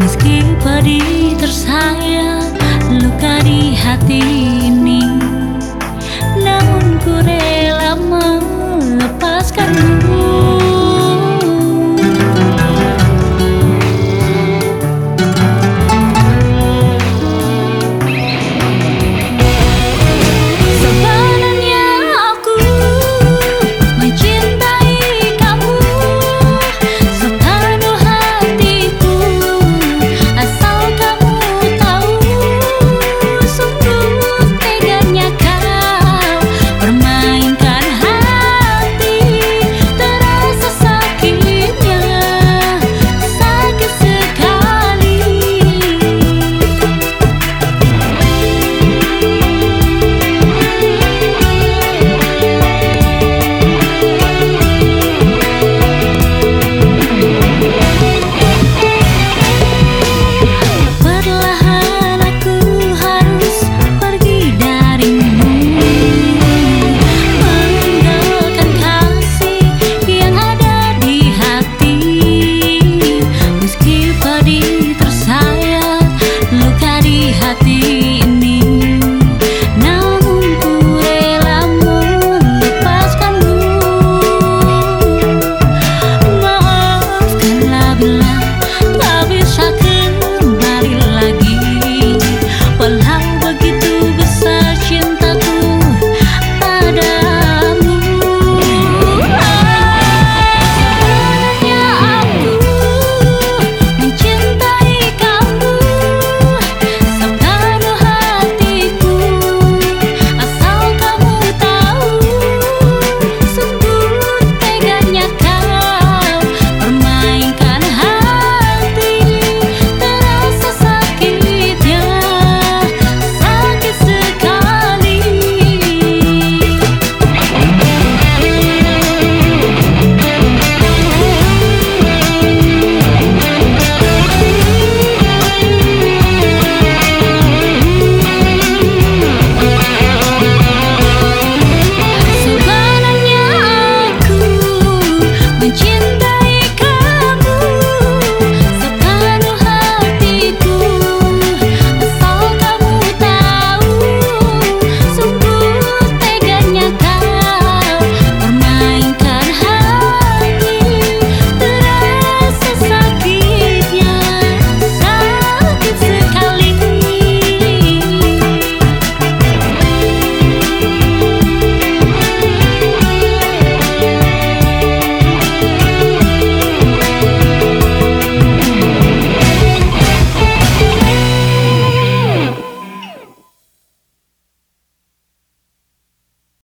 Meski pedih